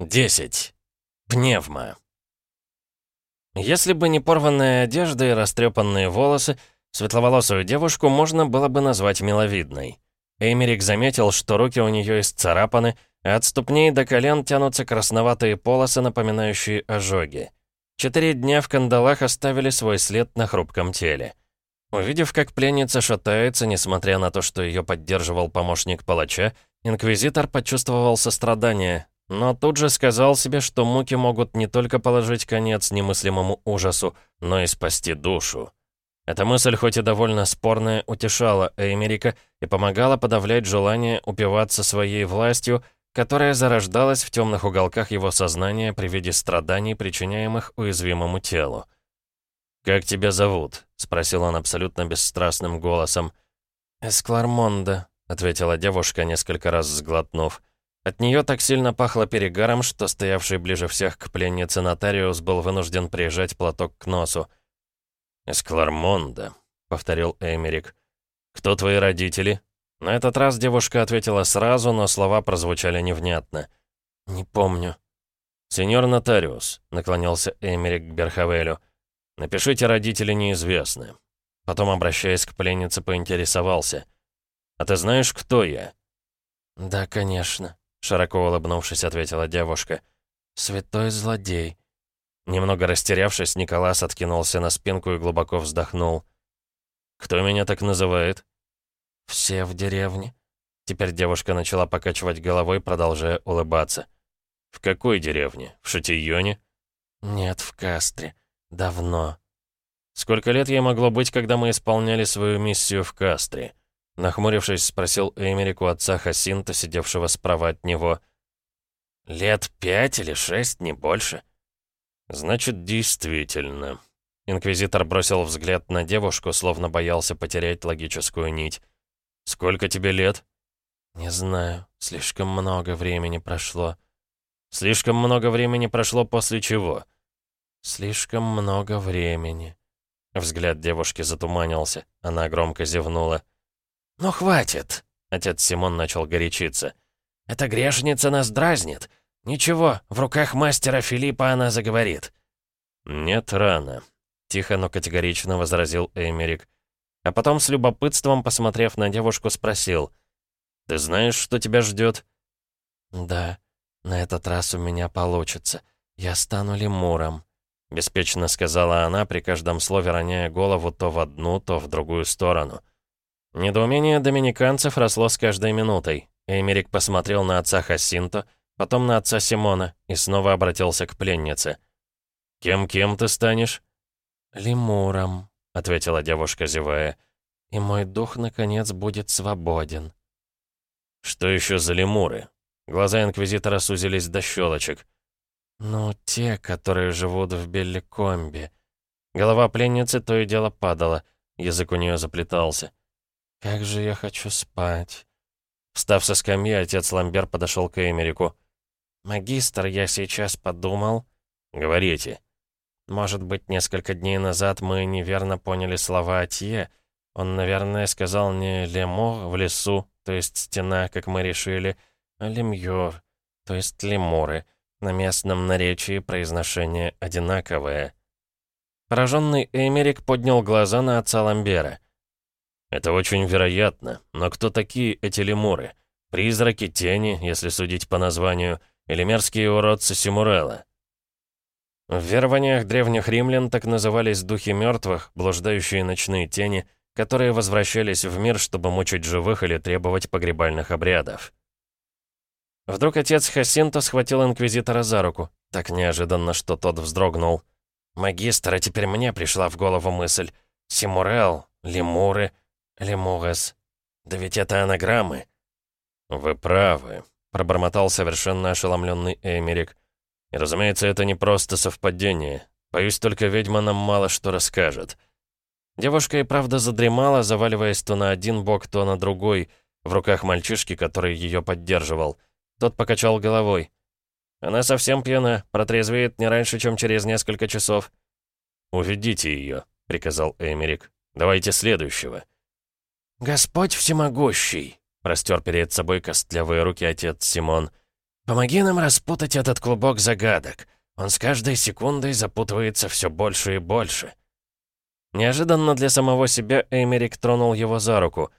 10. Пневма. Если бы не порванная одежда и растрепанные волосы, светловолосую девушку можно было бы назвать миловидной. Эймерик заметил, что руки у нее исцарапаны, а от ступней до колен тянутся красноватые полосы, напоминающие ожоги. Четыре дня в кандалах оставили свой след на хрупком теле. Увидев, как пленница шатается, несмотря на то, что ее поддерживал помощник палача, инквизитор почувствовал сострадание, но тут же сказал себе, что муки могут не только положить конец немыслимому ужасу, но и спасти душу. Эта мысль, хоть и довольно спорная, утешала Эймерика и помогала подавлять желание упиваться своей властью, которая зарождалась в темных уголках его сознания при виде страданий, причиняемых уязвимому телу. «Как тебя зовут?» — спросил он абсолютно бесстрастным голосом. «Эсклармонда», — ответила девушка, несколько раз сглотнув. От нее так сильно пахло перегаром, что стоявший ближе всех к пленнице нотариус был вынужден прижать платок к носу. «Эсклармонда», — повторил Эмерик. «Кто твои родители?» На этот раз девушка ответила сразу, но слова прозвучали невнятно. «Не помню». «Сеньор нотариус», — наклонился Эмерик к Берхавелю. «Напишите, родители неизвестны». Потом, обращаясь к пленнице, поинтересовался. «А ты знаешь, кто я?» «Да, конечно», Широко улыбнувшись, ответила девушка. «Святой злодей». Немного растерявшись, Николас откинулся на спинку и глубоко вздохнул. «Кто меня так называет?» «Все в деревне». Теперь девушка начала покачивать головой, продолжая улыбаться. «В какой деревне? В Шатийоне?» «Нет, в Кастре. Давно». «Сколько лет ей могло быть, когда мы исполняли свою миссию в Кастре?» Нахмурившись, спросил Эмерику отца Хасинта, сидевшего справа от него. «Лет пять или шесть, не больше». «Значит, действительно». Инквизитор бросил взгляд на девушку, словно боялся потерять логическую нить. «Сколько тебе лет?» «Не знаю. Слишком много времени прошло». «Слишком много времени прошло после чего?» «Слишком много времени». Взгляд девушки затуманился. Она громко зевнула. «Ну хватит!» — отец Симон начал горячиться. «Эта грешница нас дразнит. Ничего, в руках мастера Филиппа она заговорит». «Нет, рано», — тихо, но категорично возразил Эмерик. А потом с любопытством, посмотрев на девушку, спросил. «Ты знаешь, что тебя ждет?» «Да, на этот раз у меня получится. Я стану лемуром», — беспечно сказала она, при каждом слове роняя голову то в одну, то в другую сторону. Недоумение доминиканцев росло с каждой минутой. Эмерик посмотрел на отца Хасинто, потом на отца Симона и снова обратился к пленнице. «Кем-кем ты станешь?» «Лемуром», — ответила девушка, зевая. «И мой дух, наконец, будет свободен». «Что еще за лемуры?» Глаза Инквизитора сузились до щелочек. «Ну, те, которые живут в Белликомбе». Голова пленницы то и дело падала, язык у нее заплетался. «Как же я хочу спать!» Встав со скамьи, отец Ламбер подошел к Эмерику. «Магистр, я сейчас подумал...» «Говорите». «Может быть, несколько дней назад мы неверно поняли слова Атье. Он, наверное, сказал не «лемур» в лесу, то есть стена, как мы решили, а «лемьюр», то есть «лемуры». На местном наречии произношение одинаковое. Пораженный Эмерик поднял глаза на отца Ламбера. «Это очень вероятно. Но кто такие эти лемуры? Призраки, тени, если судить по названию, или мерзкие уродцы Симурелла?» В верованиях древних римлян так назывались духи мертвых, блуждающие ночные тени, которые возвращались в мир, чтобы мучить живых или требовать погребальных обрядов. Вдруг отец Хасинто схватил инквизитора за руку, так неожиданно, что тот вздрогнул. «Магистр, а теперь мне пришла в голову мысль. Симурел, лемуры, Лемурес. Да ведь это анаграммы. Вы правы, пробормотал совершенно ошеломленный Эмерик. И, разумеется, это не просто совпадение. Боюсь, только ведьма нам мало что расскажет. Девушка и правда задремала, заваливаясь то на один бок, то на другой, в руках мальчишки, который ее поддерживал. Тот покачал головой. «Она совсем пьяна, протрезвеет не раньше, чем через несколько часов». «Уведите ее», — приказал Эмерик. «Давайте следующего». «Господь всемогущий!» — простер перед собой костлявые руки отец Симон. «Помоги нам распутать этот клубок загадок. Он с каждой секундой запутывается все больше и больше». Неожиданно для самого себя Эймерик тронул его за руку.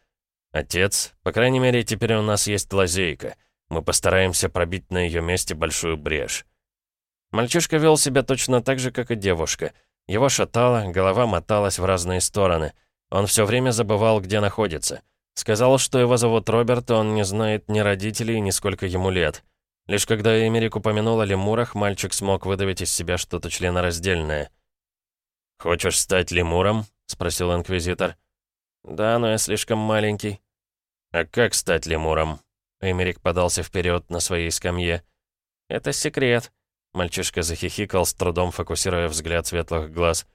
«Отец, по крайней мере, теперь у нас есть лазейка. Мы постараемся пробить на ее месте большую брешь». Мальчишка вел себя точно так же, как и девушка. Его шатало, голова моталась в разные стороны. Он все время забывал, где находится. Сказал, что его зовут Роберт, он не знает ни родителей, ни сколько ему лет. Лишь когда Эмерик упомянул о лемурах, мальчик смог выдавить из себя что-то членораздельное. «Хочешь стать лемуром?» — спросил Инквизитор. «Да, но я слишком маленький». «А как стать лемуром?» Эмерик подался вперед на своей скамье. «Это секрет». Мальчишка захихикал, с трудом фокусируя взгляд светлых глаз.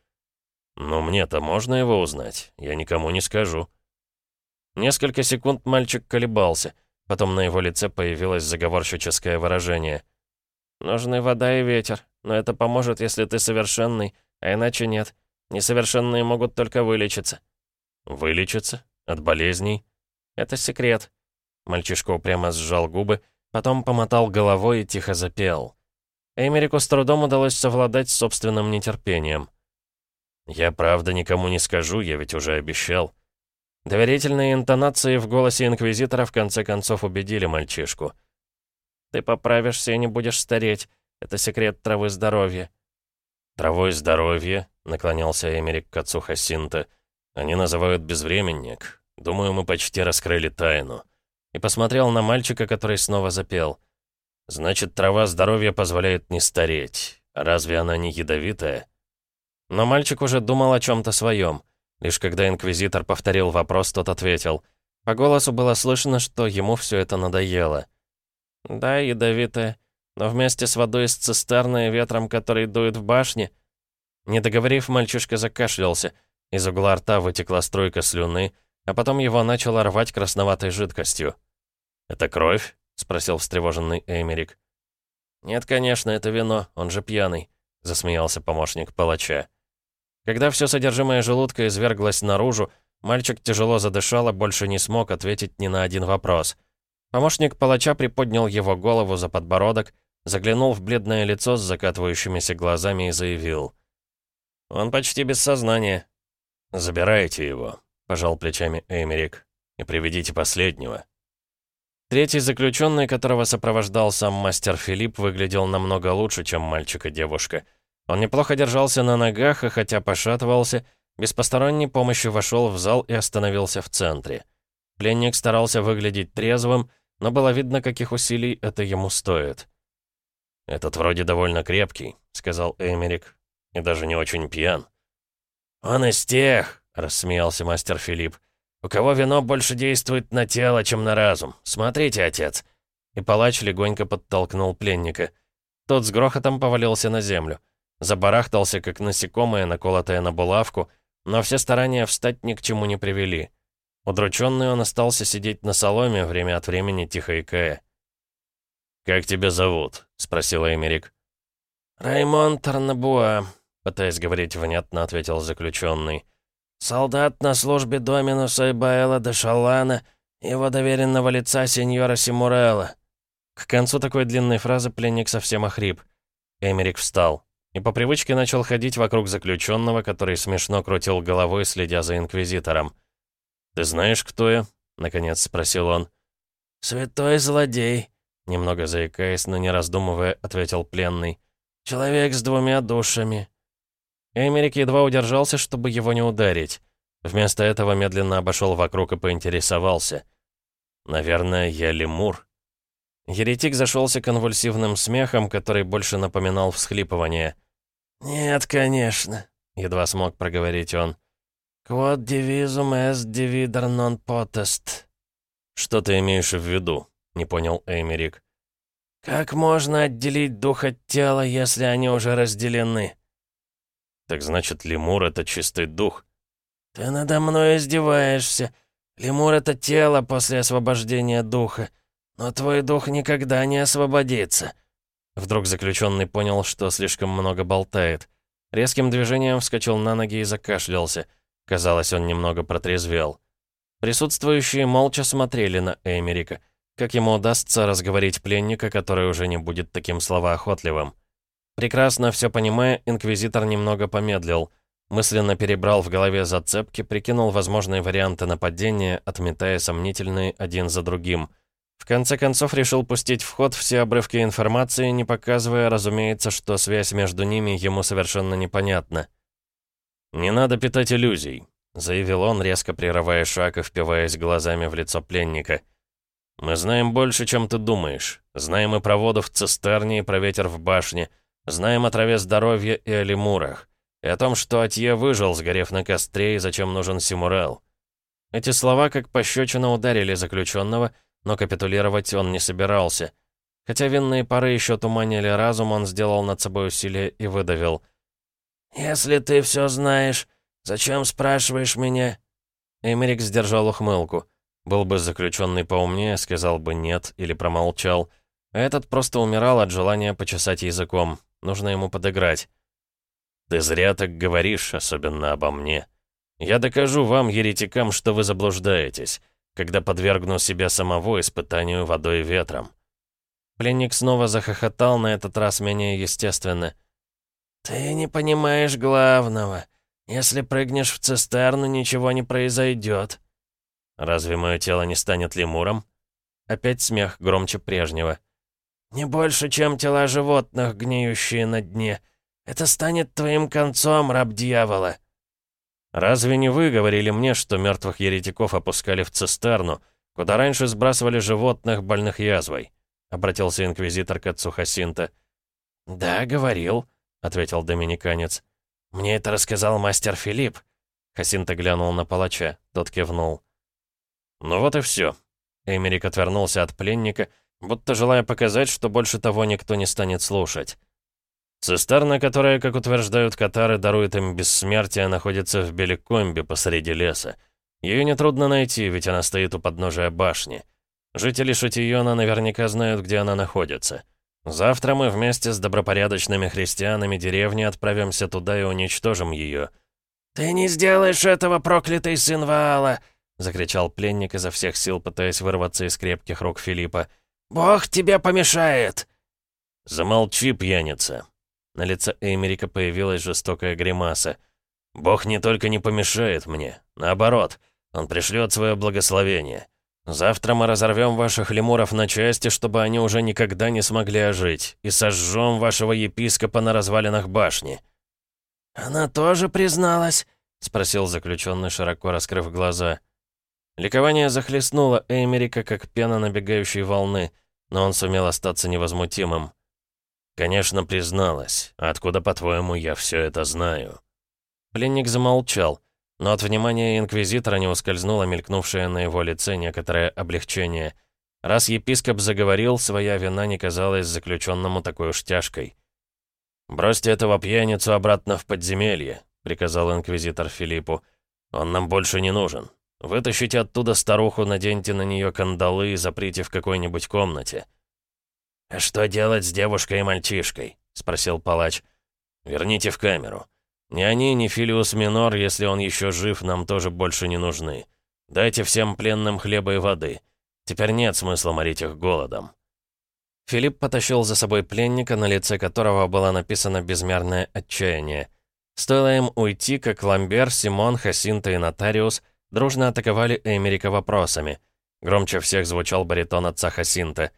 «Ну, мне-то можно его узнать? Я никому не скажу». Несколько секунд мальчик колебался, потом на его лице появилось заговорщическое выражение. «Нужны вода и ветер, но это поможет, если ты совершенный, а иначе нет. Несовершенные могут только вылечиться». «Вылечиться? От болезней?» «Это секрет». Мальчишка упрямо сжал губы, потом помотал головой и тихо запел. Эмерику с трудом удалось совладать с собственным нетерпением. «Я правда никому не скажу, я ведь уже обещал». Доверительные интонации в голосе Инквизитора в конце концов убедили мальчишку. «Ты поправишься и не будешь стареть. Это секрет травы здоровья». «Травой здоровья», — наклонялся Эмерик к отцу Хасинта. «Они называют безвременник. Думаю, мы почти раскрыли тайну». И посмотрел на мальчика, который снова запел. «Значит, трава здоровья позволяет не стареть. Разве она не ядовитая?» Но мальчик уже думал о чем-то своем. Лишь когда инквизитор повторил вопрос, тот ответил. По голосу было слышно, что ему все это надоело. «Да, ядовитая, но вместе с водой из цистерны и ветром, который дует в башне...» Не договорив, мальчишка закашлялся. Из угла рта вытекла струйка слюны, а потом его начало рвать красноватой жидкостью. «Это кровь?» — спросил встревоженный Эймерик. «Нет, конечно, это вино, он же пьяный», — засмеялся помощник палача. Когда все содержимое желудка изверглось наружу, мальчик тяжело задышал и больше не смог ответить ни на один вопрос. Помощник палача приподнял его голову за подбородок, заглянул в бледное лицо с закатывающимися глазами и заявил. «Он почти без сознания». «Забирайте его», — пожал плечами Эймерик, — «и приведите последнего». Третий заключенный, которого сопровождал сам мастер Филипп, выглядел намного лучше, чем мальчик и девушка — он неплохо держался на ногах, и хотя пошатывался, без посторонней помощи вошел в зал и остановился в центре. Пленник старался выглядеть трезвым, но было видно, каких усилий это ему стоит. «Этот вроде довольно крепкий», — сказал Эмерик, — «и даже не очень пьян». «Он из тех», — рассмеялся мастер Филипп, «у кого вино больше действует на тело, чем на разум. Смотрите, отец». И палач легонько подтолкнул пленника. Тот с грохотом повалился на землю. Забарахтался, как насекомое, наколотое на булавку, но все старания встать ни к чему не привели. Удрученный он остался сидеть на соломе, время от времени тихо икая. «Как тебя зовут?» — спросил Эмерик. «Раймон Тарнабуа», — пытаясь говорить внятно, ответил заключенный. «Солдат на службе Доминуса Ибаэла де Шалана, его доверенного лица сеньора Симурелла». К концу такой длинной фразы пленник совсем охрип. Эмерик встал и по привычке начал ходить вокруг заключенного, который смешно крутил головой, следя за инквизитором. «Ты знаешь, кто я?» — наконец спросил он. «Святой злодей», — немного заикаясь, но не раздумывая, ответил пленный. «Человек с двумя душами». Эмерик едва удержался, чтобы его не ударить. Вместо этого медленно обошел вокруг и поинтересовался. «Наверное, я лемур». Еретик зашелся конвульсивным смехом, который больше напоминал всхлипывание. «Нет, конечно», — едва смог проговорить он. «Quod divisum est divider non potest». «Что ты имеешь в виду?» — не понял Эймерик. «Как можно отделить дух от тела, если они уже разделены?» «Так значит, лемур — это чистый дух?» «Ты надо мной издеваешься. Лемур — это тело после освобождения духа. Но твой дух никогда не освободится». Вдруг заключенный понял, что слишком много болтает. Резким движением вскочил на ноги и закашлялся. Казалось, он немного протрезвел. Присутствующие молча смотрели на Эмерика. как ему удастся разговорить пленника, который уже не будет таким словоохотливым. Прекрасно все понимая, инквизитор немного помедлил. Мысленно перебрал в голове зацепки, прикинул возможные варианты нападения, отметая сомнительные один за другим. В конце концов решил пустить в ход все обрывки информации, не показывая, разумеется, что связь между ними ему совершенно непонятна. «Не надо питать иллюзий», — заявил он, резко прерывая шаг и впиваясь глазами в лицо пленника. «Мы знаем больше, чем ты думаешь. Знаем и про воду в цистерне, и про ветер в башне. Знаем о траве здоровья и о лемурах. И о том, что Атье выжил, сгорев на костре, и зачем нужен Симурел». Эти слова как пощечина ударили заключенного, но капитулировать он не собирался. Хотя винные пары еще туманили разум, он сделал над собой усилие и выдавил. «Если ты все знаешь, зачем спрашиваешь меня?» Эмерик сдержал ухмылку. Был бы заключенный поумнее, сказал бы «нет» или промолчал. А этот просто умирал от желания почесать языком. Нужно ему подыграть. «Ты зря так говоришь, особенно обо мне. Я докажу вам, еретикам, что вы заблуждаетесь, когда подвергну себя самого испытанию водой и ветром». Пленник снова захохотал, на этот раз менее естественно. «Ты не понимаешь главного. Если прыгнешь в цистерну, ничего не произойдет. «Разве мое тело не станет лемуром?» Опять смех громче прежнего. «Не больше, чем тела животных, гниющие на дне. Это станет твоим концом, раб дьявола». «Разве не вы говорили мне, что мертвых еретиков опускали в цистерну, куда раньше сбрасывали животных, больных язвой?» — обратился инквизитор к отцу Хасинта. «Да, говорил», — ответил доминиканец. «Мне это рассказал мастер Филипп». Хасинта глянул на палача, тот кивнул. «Ну вот и все». Эмерик отвернулся от пленника, будто желая показать, что больше того никто не станет слушать. Цистерна, которая, как утверждают катары, дарует им бессмертие, находится в Беликомбе посреди леса. Ее нетрудно найти, ведь она стоит у подножия башни. Жители Шатиона наверняка знают, где она находится. Завтра мы вместе с добропорядочными христианами деревни отправимся туда и уничтожим ее. «Ты не сделаешь этого, проклятый сын Ваала!» — закричал пленник изо всех сил, пытаясь вырваться из крепких рук Филиппа. «Бог тебе помешает!» «Замолчи, пьяница!» На лице Эймерика появилась жестокая гримаса. «Бог не только не помешает мне, наоборот, Он пришлет свое благословение. Завтра мы разорвем ваших лемуров на части, чтобы они уже никогда не смогли ожить, и сожжем вашего епископа на развалинах башни». «Она тоже призналась?» — спросил заключенный, широко раскрыв глаза. Ликование захлестнуло Эймерика, как пена набегающей волны, но он сумел остаться невозмутимым. «Конечно, призналась. Откуда, по-твоему, я все это знаю?» Пленник замолчал, но от внимания инквизитора не ускользнуло мелькнувшее на его лице некоторое облегчение. Раз епископ заговорил, своя вина не казалась заключенному такой уж тяжкой. «Бросьте этого пьяницу обратно в подземелье», — приказал инквизитор Филиппу. «Он нам больше не нужен. Вытащите оттуда старуху, наденьте на нее кандалы и заприте в какой-нибудь комнате». «А что делать с девушкой и мальчишкой?» — спросил палач. «Верните в камеру. Ни они, ни Филиус Минор, если он еще жив, нам тоже больше не нужны. Дайте всем пленным хлеба и воды. Теперь нет смысла морить их голодом». Филипп потащил за собой пленника, на лице которого было написано безмерное отчаяние. Стоило им уйти, как Ламбер, Симон, Хасинта и Нотариус — дружно атаковали Эмерика вопросами. Громче всех звучал баритон отца Хасинта.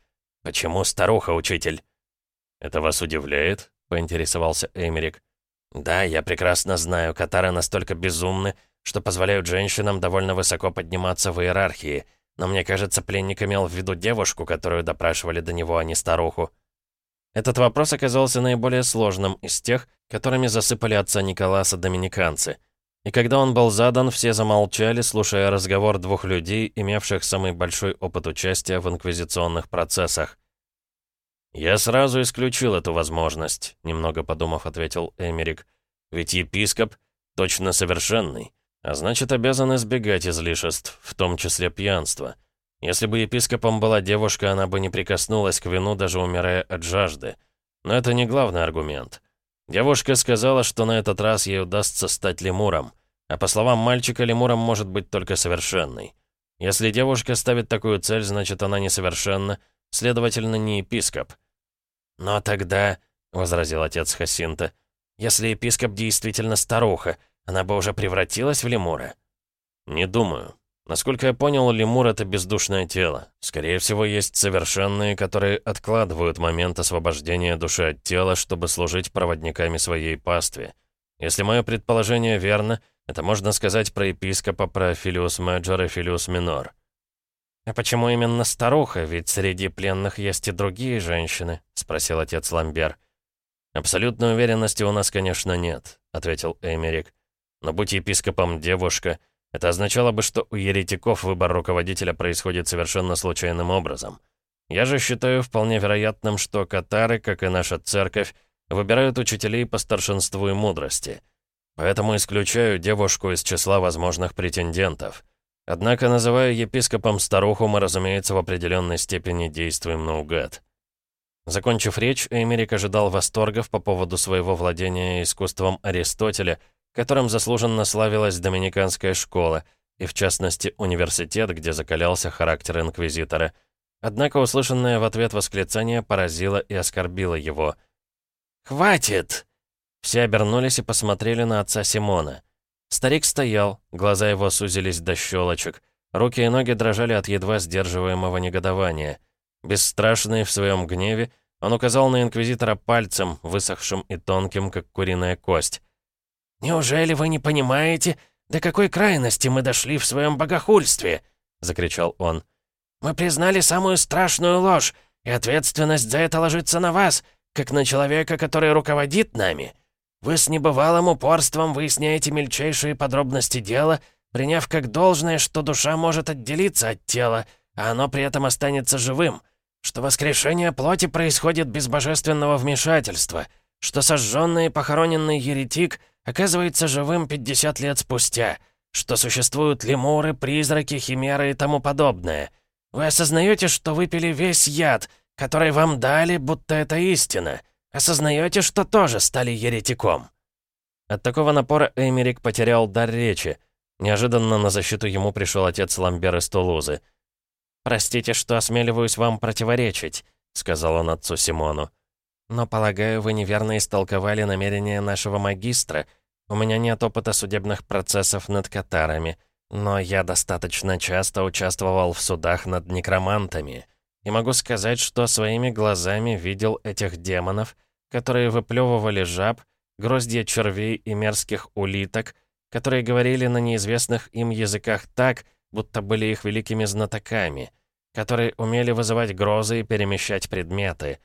«Почему старуха, учитель?» «Это вас удивляет?» — поинтересовался Эмерик. «Да, я прекрасно знаю, катары настолько безумны, что позволяют женщинам довольно высоко подниматься в иерархии, но мне кажется, пленник имел в виду девушку, которую допрашивали до него, а не старуху». Этот вопрос оказался наиболее сложным из тех, которыми засыпали отца Николаса доминиканцы — и когда он был задан, все замолчали, слушая разговор двух людей, имевших самый большой опыт участия в инквизиционных процессах. «Я сразу исключил эту возможность», — немного подумав, ответил Эмерик. «Ведь епископ точно совершенный, а значит, обязан избегать излишеств, в том числе пьянства. Если бы епископом была девушка, она бы не прикоснулась к вину, даже умирая от жажды. Но это не главный аргумент. Девушка сказала, что на этот раз ей удастся стать лемуром. А по словам мальчика, лемуром может быть только совершенный. Если девушка ставит такую цель, значит, она несовершенна, следовательно, не епископ». «Но тогда», — возразил отец Хасинта, «если епископ действительно старуха, она бы уже превратилась в лемура?» «Не думаю. Насколько я понял, лемур — это бездушное тело. Скорее всего, есть совершенные, которые откладывают момент освобождения души от тела, чтобы служить проводниками своей пастве. Если мое предположение верно, это можно сказать про епископа, про Филиус Мэджор и Филиус Минор. «А почему именно старуха? Ведь среди пленных есть и другие женщины», — спросил отец Ламбер. «Абсолютной уверенности у нас, конечно, нет», — ответил Эмерик. «Но будь епископом девушка, это означало бы, что у еретиков выбор руководителя происходит совершенно случайным образом. Я же считаю вполне вероятным, что катары, как и наша церковь, выбирают учителей по старшинству и мудрости. Поэтому исключаю девушку из числа возможных претендентов. Однако, называя епископом старуху, мы, разумеется, в определенной степени действуем наугад. Закончив речь, Эмерик ожидал восторгов по поводу своего владения искусством Аристотеля — которым заслуженно славилась доминиканская школа, и в частности университет, где закалялся характер инквизитора. Однако услышанное в ответ восклицание поразило и оскорбило его. «Хватит!» Все обернулись и посмотрели на отца Симона. Старик стоял, глаза его сузились до щелочек, руки и ноги дрожали от едва сдерживаемого негодования. Бесстрашный в своем гневе, он указал на инквизитора пальцем, высохшим и тонким, как куриная кость. «Неужели вы не понимаете, до какой крайности мы дошли в своем богохульстве?» — закричал он. «Мы признали самую страшную ложь, и ответственность за это ложится на вас, как на человека, который руководит нами. Вы с небывалым упорством выясняете мельчайшие подробности дела, приняв как должное, что душа может отделиться от тела, а оно при этом останется живым, что воскрешение плоти происходит без божественного вмешательства, что сожженный и похороненный еретик оказывается живым 50 лет спустя, что существуют лемуры, призраки, химеры и тому подобное. Вы осознаете, что выпили весь яд, который вам дали, будто это истина? Осознаете, что тоже стали еретиком?» От такого напора Эмерик потерял дар речи. Неожиданно на защиту ему пришел отец Ламбер из Тулузы. «Простите, что осмеливаюсь вам противоречить», — сказал он отцу Симону. «Но, полагаю, вы неверно истолковали намерения нашего магистра, у меня нет опыта судебных процессов над катарами, но я достаточно часто участвовал в судах над некромантами. И могу сказать, что своими глазами видел этих демонов, которые выплевывали жаб, гроздья червей и мерзких улиток, которые говорили на неизвестных им языках так, будто были их великими знатоками, которые умели вызывать грозы и перемещать предметы.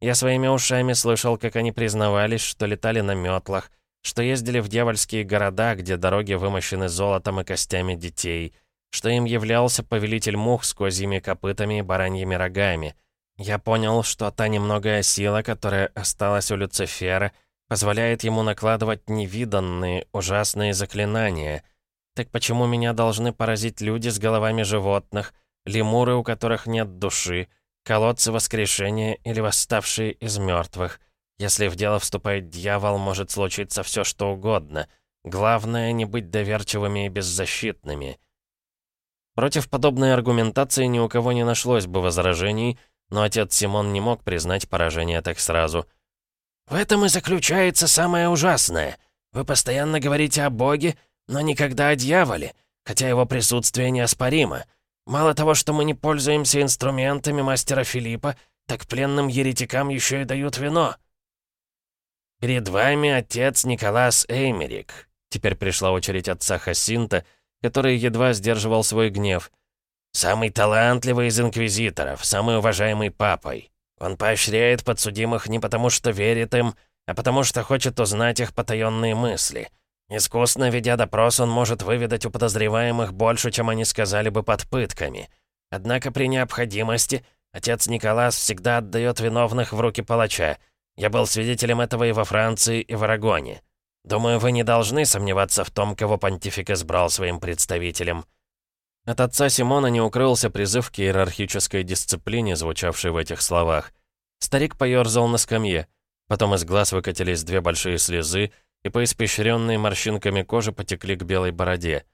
Я своими ушами слышал, как они признавались, что летали на метлах, что ездили в дьявольские города, где дороги вымощены золотом и костями детей, что им являлся повелитель мух с козьими копытами и бараньими рогами. Я понял, что та немногое сила, которая осталась у Люцифера, позволяет ему накладывать невиданные, ужасные заклинания. Так почему меня должны поразить люди с головами животных, лемуры, у которых нет души, колодцы воскрешения или восставшие из мертвых? Если в дело вступает дьявол, может случиться все что угодно. Главное, не быть доверчивыми и беззащитными. Против подобной аргументации ни у кого не нашлось бы возражений, но отец Симон не мог признать поражение так сразу. «В этом и заключается самое ужасное. Вы постоянно говорите о Боге, но никогда о дьяволе, хотя его присутствие неоспоримо. Мало того, что мы не пользуемся инструментами мастера Филиппа, так пленным еретикам еще и дают вино». «Перед вами отец Николас Эймерик». Теперь пришла очередь отца Хасинта, который едва сдерживал свой гнев. «Самый талантливый из инквизиторов, самый уважаемый папой. Он поощряет подсудимых не потому, что верит им, а потому что хочет узнать их потаенные мысли. Искусно ведя допрос, он может выведать у подозреваемых больше, чем они сказали бы под пытками. Однако при необходимости отец Николас всегда отдает виновных в руки палача, я был свидетелем этого и во Франции, и в Арагоне. Думаю, вы не должны сомневаться в том, кого понтифик избрал своим представителем». От отца Симона не укрылся призыв к иерархической дисциплине, звучавший в этих словах. Старик поёрзал на скамье. Потом из глаз выкатились две большие слезы, и по испещренной морщинками кожи потекли к белой бороде.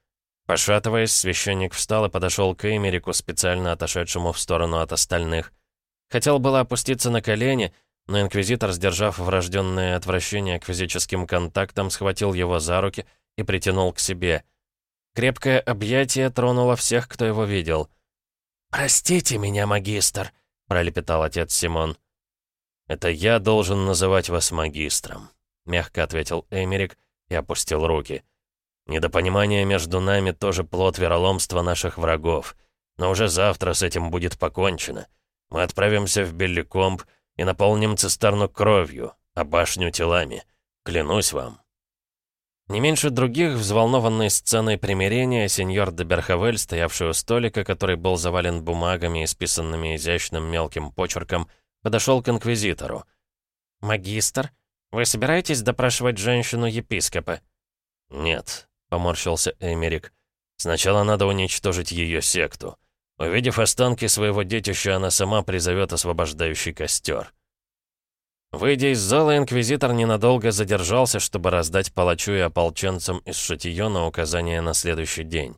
Пошатываясь, священник встал и подошел к Эймерику, специально отошедшему в сторону от остальных. Хотел было опуститься на колени, но инквизитор, сдержав врожденное отвращение к физическим контактам, схватил его за руки и притянул к себе. Крепкое объятие тронуло всех, кто его видел. «Простите меня, магистр», — пролепетал отец Симон. «Это я должен называть вас магистром», — мягко ответил Эмерик и опустил руки. «Недопонимание между нами тоже плод вероломства наших врагов. Но уже завтра с этим будет покончено. Мы отправимся в Белликомб и наполним цистерну кровью, а башню телами. Клянусь вам». Не меньше других, взволнованный сценой примирения, сеньор де Берхавель, стоявший у столика, который был завален бумагами, исписанными изящным мелким почерком, подошел к инквизитору. «Магистр, вы собираетесь допрашивать женщину-епископа?» «Нет», — поморщился Эмерик. «Сначала надо уничтожить ее секту. Увидев останки своего детища, она сама призовет освобождающий костер». Выйдя из зала, инквизитор ненадолго задержался, чтобы раздать палачу и ополченцам из Шатиона указания на следующий день.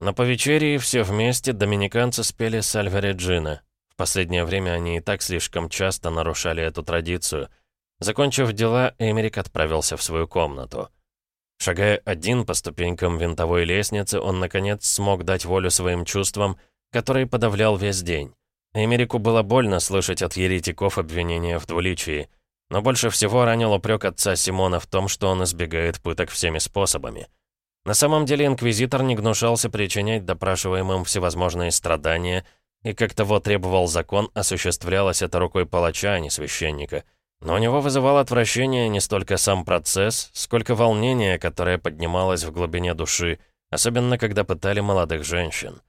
На повечерии все вместе доминиканцы спели Сальвереджина. В последнее время они и так слишком часто нарушали эту традицию. Закончив дела, Эмерик отправился в свою комнату. Шагая один по ступенькам винтовой лестницы, он, наконец, смог дать волю своим чувствам, которые подавлял весь день. Эмерику было больно слышать от еретиков обвинения в двуличии, но больше всего ранил упрек отца Симона в том, что он избегает пыток всеми способами. На самом деле инквизитор не гнушался причинять допрашиваемым всевозможные страдания, и как того требовал закон, осуществлялось это рукой палача, а не священника. Но у него вызывал отвращение не столько сам процесс, сколько волнение, которое поднималось в глубине души, особенно когда пытали молодых женщин.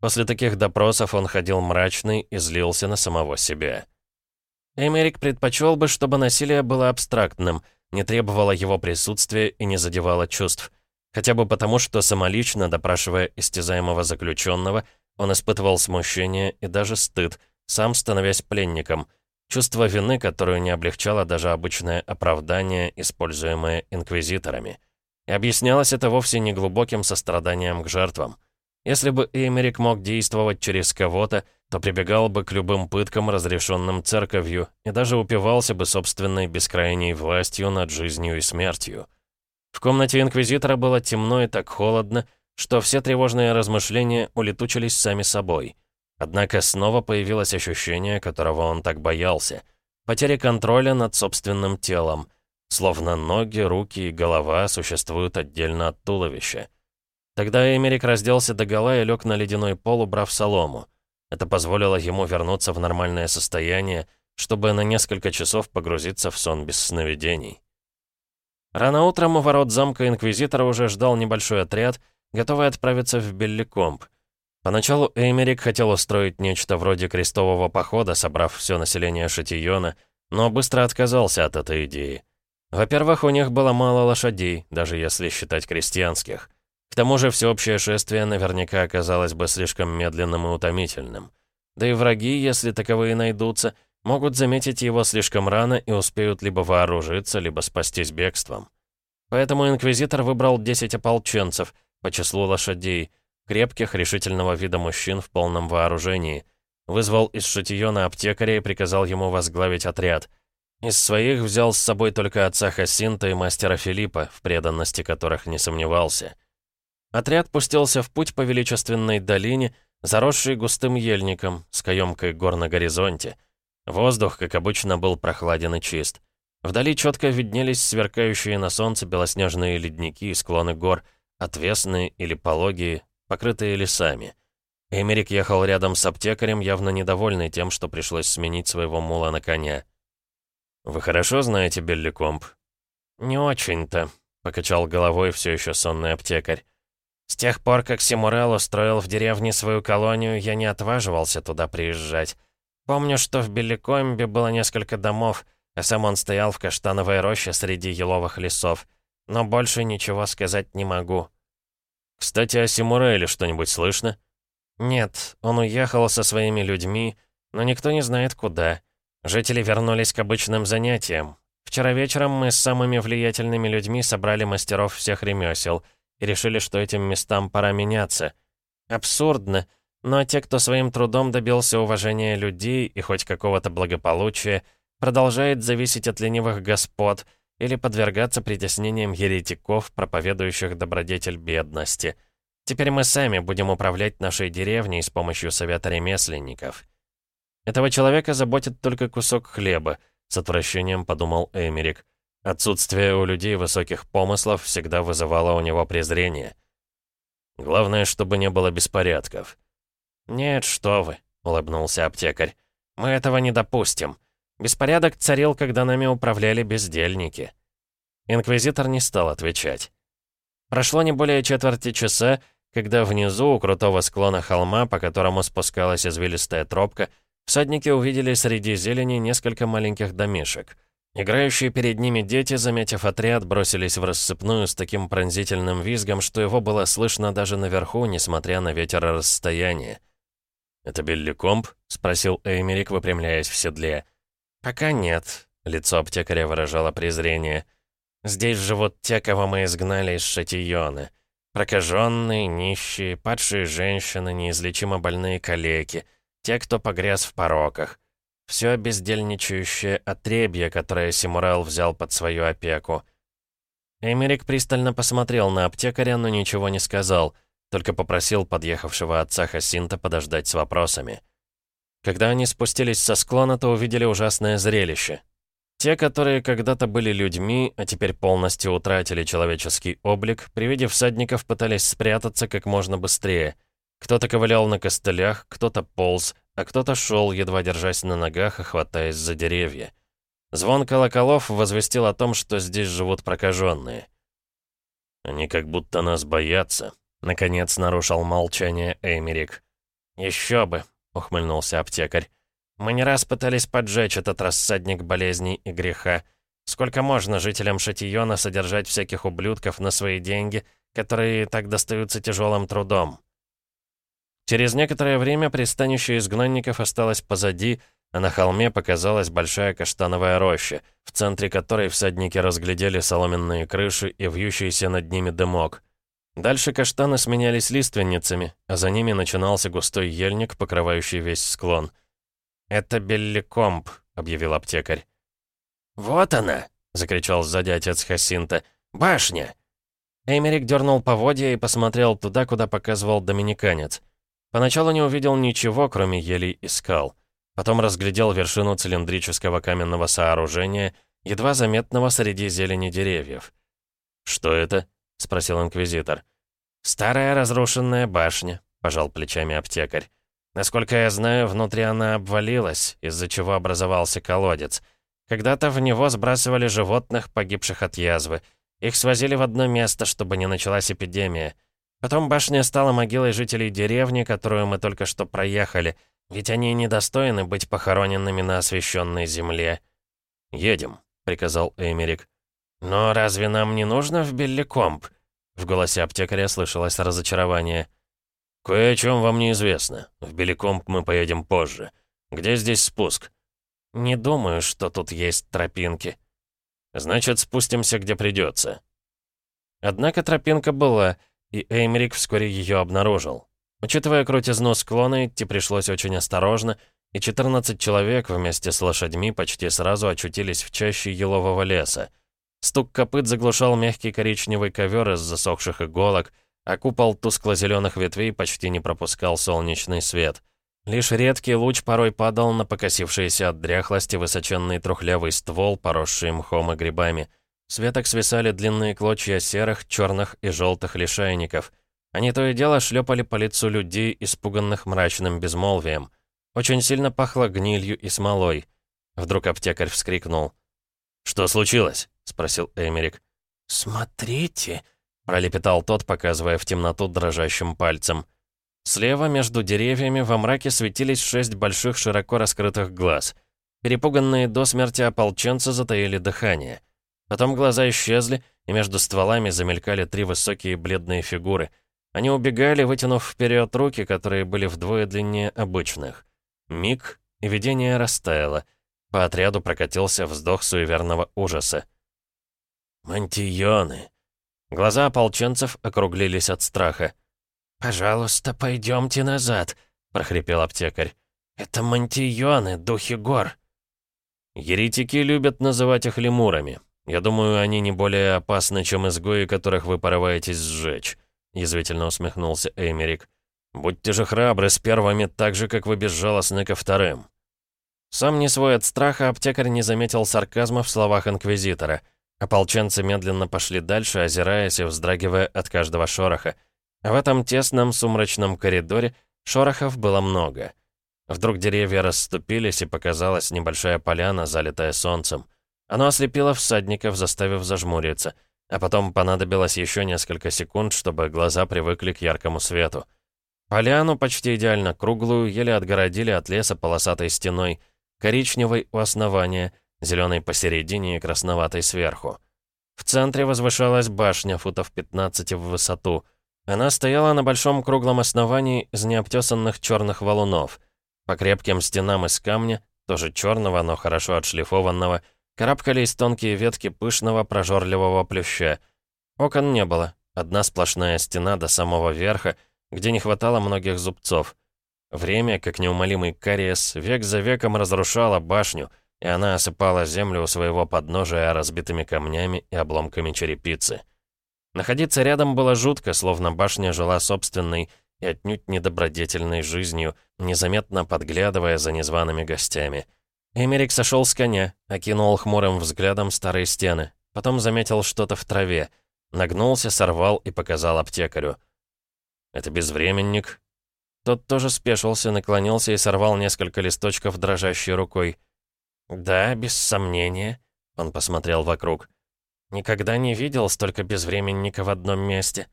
После таких допросов он ходил мрачный и злился на самого себя. Эмерик предпочел бы, чтобы насилие было абстрактным, не требовало его присутствия и не задевало чувств. Хотя бы потому, что самолично, допрашивая истязаемого заключенного, он испытывал смущение и даже стыд, сам становясь пленником, чувство вины, которую не облегчало даже обычное оправдание, используемое инквизиторами. И объяснялось это вовсе не глубоким состраданием к жертвам. Если бы Эмерик мог действовать через кого-то, то прибегал бы к любым пыткам, разрешенным церковью, и даже упивался бы собственной бескрайней властью над жизнью и смертью. В комнате Инквизитора было темно и так холодно, что все тревожные размышления улетучились сами собой. Однако снова появилось ощущение, которого он так боялся. Потеря контроля над собственным телом. Словно ноги, руки и голова существуют отдельно от туловища. Тогда Эмерик разделся догола и лег на ледяной пол, убрав солому. Это позволило ему вернуться в нормальное состояние, чтобы на несколько часов погрузиться в сон без сновидений. Рано утром у ворот замка Инквизитора уже ждал небольшой отряд, готовый отправиться в Белликомб. Поначалу Эймерик хотел устроить нечто вроде крестового похода, собрав все население Шатиона, но быстро отказался от этой идеи. Во-первых, у них было мало лошадей, даже если считать крестьянских. К тому же всеобщее шествие наверняка оказалось бы слишком медленным и утомительным. Да и враги, если таковые найдутся, могут заметить его слишком рано и успеют либо вооружиться, либо спастись бегством. Поэтому инквизитор выбрал 10 ополченцев по числу лошадей, крепких, решительного вида мужчин в полном вооружении. Вызвал из шатиона аптекаря и приказал ему возглавить отряд. Из своих взял с собой только отца Хасинта и мастера Филиппа, в преданности которых не сомневался. Отряд пустился в путь по величественной долине, заросшей густым ельником, с каемкой гор на горизонте. Воздух, как обычно, был прохладен и чист. Вдали четко виднелись сверкающие на солнце белоснежные ледники и склоны гор, отвесные или пологие, покрытые лесами. Эмерик ехал рядом с аптекарем, явно недовольный тем, что пришлось сменить своего мула на коня. «Вы хорошо знаете Белли Комп?» «Не очень-то», — покачал головой все еще сонный аптекарь. С тех пор, как Симурел устроил в деревне свою колонию, я не отваживался туда приезжать. Помню, что в Беликомбе было несколько домов, а сам он стоял в каштановой роще среди еловых лесов. Но больше ничего сказать не могу. Кстати, о Симуреле что-нибудь слышно? Нет, он уехал со своими людьми, но никто не знает куда. Жители вернулись к обычным занятиям. Вчера вечером мы с самыми влиятельными людьми собрали мастеров всех ремесел — и решили, что этим местам пора меняться. Абсурдно, но те, кто своим трудом добился уважения людей и хоть какого-то благополучия, продолжает зависеть от ленивых господ или подвергаться притеснениям еретиков, проповедующих добродетель бедности. Теперь мы сами будем управлять нашей деревней с помощью совета ремесленников. Этого человека заботит только кусок хлеба, с отвращением подумал Эмерик. Отсутствие у людей высоких помыслов всегда вызывало у него презрение. Главное, чтобы не было беспорядков. «Нет, что вы», — улыбнулся аптекарь. «Мы этого не допустим. Беспорядок царил, когда нами управляли бездельники». Инквизитор не стал отвечать. Прошло не более четверти часа, когда внизу, у крутого склона холма, по которому спускалась извилистая тропка, всадники увидели среди зелени несколько маленьких домишек — Играющие перед ними дети, заметив отряд, бросились в рассыпную с таким пронзительным визгом, что его было слышно даже наверху, несмотря на ветер и расстояние. «Это Билли Комп?» — спросил Эймерик, выпрямляясь в седле. «Пока нет», — лицо аптекаря выражало презрение. «Здесь живут те, кого мы изгнали из Шатийона. Прокаженные, нищие, падшие женщины, неизлечимо больные калеки, те, кто погряз в пороках. Все бездельничающее отребье, которое Симурел взял под свою опеку. Эмерик пристально посмотрел на аптекаря, но ничего не сказал, только попросил подъехавшего отца Хасинта подождать с вопросами. Когда они спустились со склона, то увидели ужасное зрелище. Те, которые когда-то были людьми, а теперь полностью утратили человеческий облик, при виде всадников пытались спрятаться как можно быстрее. Кто-то ковылял на костылях, кто-то полз, а кто-то шел, едва держась на ногах и хватаясь за деревья. Звон колоколов возвестил о том, что здесь живут прокаженные. «Они как будто нас боятся», — наконец нарушил молчание Эймерик. «Еще бы», — ухмыльнулся аптекарь. «Мы не раз пытались поджечь этот рассадник болезней и греха. Сколько можно жителям Шатиона содержать всяких ублюдков на свои деньги, которые так достаются тяжелым трудом?» Через некоторое время пристанище изгнанников осталось позади, а на холме показалась большая каштановая роща, в центре которой всадники разглядели соломенные крыши и вьющийся над ними дымок. Дальше каштаны сменялись лиственницами, а за ними начинался густой ельник, покрывающий весь склон. «Это Белликомб», — объявил аптекарь. «Вот она!» — закричал сзади отец Хасинта. «Башня!» Эймерик дернул поводья и посмотрел туда, куда показывал доминиканец. Поначалу не увидел ничего, кроме елей и скал. Потом разглядел вершину цилиндрического каменного сооружения, едва заметного среди зелени деревьев. «Что это?» — спросил инквизитор. «Старая разрушенная башня», — пожал плечами аптекарь. «Насколько я знаю, внутри она обвалилась, из-за чего образовался колодец. Когда-то в него сбрасывали животных, погибших от язвы. Их свозили в одно место, чтобы не началась эпидемия. Потом башня стала могилой жителей деревни, которую мы только что проехали, ведь они недостойны быть похороненными на освященной земле. «Едем», — приказал Эмерик. «Но разве нам не нужно в Белликомп?» В голосе аптекаря слышалось разочарование. «Кое о чем вам неизвестно. В Белликомп мы поедем позже. Где здесь спуск?» «Не думаю, что тут есть тропинки». «Значит, спустимся, где придется». Однако тропинка была — и Эймерик вскоре ее обнаружил. Учитывая крутизну склона, идти пришлось очень осторожно, и 14 человек вместе с лошадьми почти сразу очутились в чаще елового леса. Стук копыт заглушал мягкий коричневый ковер из засохших иголок, а купол тускло-зеленых ветвей почти не пропускал солнечный свет. Лишь редкий луч порой падал на покосившийся от дряхлости высоченный трухлявый ствол, поросший мхом и грибами — с веток свисали длинные клочья серых, черных и желтых лишайников. Они то и дело шлепали по лицу людей, испуганных мрачным безмолвием. Очень сильно пахло гнилью и смолой. Вдруг аптекарь вскрикнул. «Что случилось?» — спросил Эмерик. «Смотрите!» — пролепетал тот, показывая в темноту дрожащим пальцем. Слева, между деревьями, во мраке светились шесть больших широко раскрытых глаз. Перепуганные до смерти ополченцы затаили дыхание. Потом глаза исчезли, и между стволами замелькали три высокие бледные фигуры. Они убегали, вытянув вперед руки, которые были вдвое длиннее обычных. Миг, и видение растаяло. По отряду прокатился вздох суеверного ужаса. «Мантийоны! Глаза ополченцев округлились от страха. «Пожалуйста, пойдемте назад», — прохрипел аптекарь. «Это мантийоны, духи гор». Еретики любят называть их лемурами. Я думаю, они не более опасны, чем изгои, которых вы порываетесь сжечь», — язвительно усмехнулся Эймерик. «Будьте же храбры с первыми так же, как вы безжалостны ко вторым». Сам не свой от страха, аптекарь не заметил сарказма в словах Инквизитора. Ополченцы медленно пошли дальше, озираясь и вздрагивая от каждого шороха. В этом тесном сумрачном коридоре шорохов было много. Вдруг деревья расступились, и показалась небольшая поляна, залитая солнцем. Оно ослепило всадников, заставив зажмуриться, а потом понадобилось еще несколько секунд, чтобы глаза привыкли к яркому свету. Поляну, почти идеально круглую, еле отгородили от леса полосатой стеной, коричневой у основания, зеленой посередине и красноватой сверху. В центре возвышалась башня футов 15 в высоту. Она стояла на большом круглом основании из необтесанных черных валунов — по крепким стенам из камня, тоже черного, но хорошо отшлифованного, карабкались тонкие ветки пышного прожорливого плюща. Окон не было, одна сплошная стена до самого верха, где не хватало многих зубцов. Время, как неумолимый кариес, век за веком разрушало башню, и она осыпала землю у своего подножия разбитыми камнями и обломками черепицы. Находиться рядом было жутко, словно башня жила собственной, и отнюдь недобродетельной жизнью, незаметно подглядывая за незваными гостями. Эмерик сошел с коня, окинул хмурым взглядом старые стены, потом заметил что-то в траве, нагнулся, сорвал и показал аптекарю. «Это безвременник?» Тот тоже спешился, наклонился и сорвал несколько листочков дрожащей рукой. «Да, без сомнения», — он посмотрел вокруг. «Никогда не видел столько безвременника в одном месте».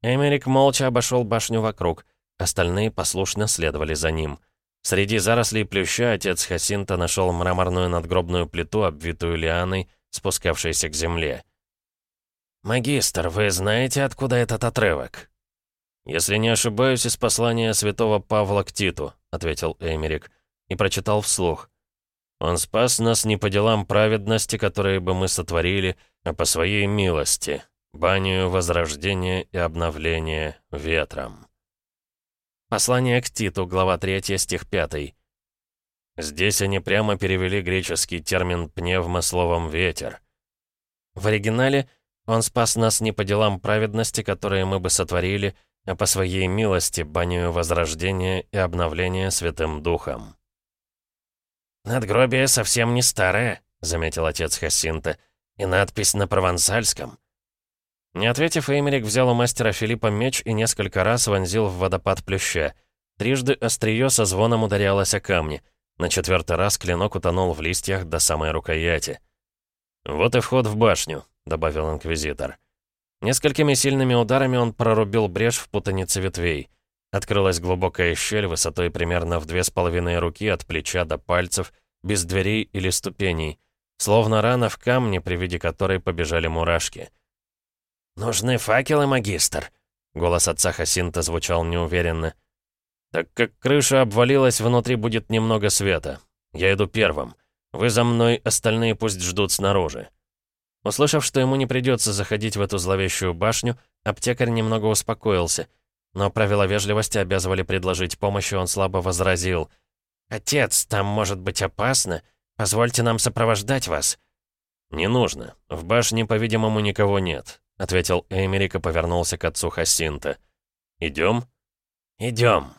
Эмерик молча обошел башню вокруг. Остальные послушно следовали за ним. Среди зарослей плюща отец Хасинта нашел мраморную надгробную плиту, обвитую лианой, спускавшейся к земле. «Магистр, вы знаете, откуда этот отрывок?» «Если не ошибаюсь, из послания святого Павла к Титу», — ответил Эмерик, и прочитал вслух. «Он спас нас не по делам праведности, которые бы мы сотворили, а по своей милости, Банию возрождения и обновления ветром. Послание к Титу, глава 3, стих 5. Здесь они прямо перевели греческий термин «пневмо» словом «ветер». В оригинале «Он спас нас не по делам праведности, которые мы бы сотворили, а по своей милости, банию возрождения и обновления Святым Духом». «Надгробие совсем не старое», — заметил отец Хасинта, — «и надпись на провансальском». Не ответив, Эймерик взял у мастера Филиппа меч и несколько раз вонзил в водопад плюща. Трижды острие со звоном ударялось о камни. На четвертый раз клинок утонул в листьях до самой рукояти. «Вот и вход в башню», — добавил инквизитор. Несколькими сильными ударами он прорубил брешь в путанице ветвей. Открылась глубокая щель высотой примерно в две с половиной руки от плеча до пальцев, без дверей или ступеней, словно рана в камне, при виде которой побежали мурашки — «Нужны факелы, магистр?» Голос отца Хасинта звучал неуверенно. «Так как крыша обвалилась, внутри будет немного света. Я иду первым. Вы за мной, остальные пусть ждут снаружи». Услышав, что ему не придется заходить в эту зловещую башню, аптекарь немного успокоился. Но правила вежливости обязывали предложить помощь, и он слабо возразил. «Отец, там может быть опасно. Позвольте нам сопровождать вас». «Не нужно. В башне, по-видимому, никого нет. — ответил Эмерик и повернулся к отцу Хасинта. «Идем?» «Идем».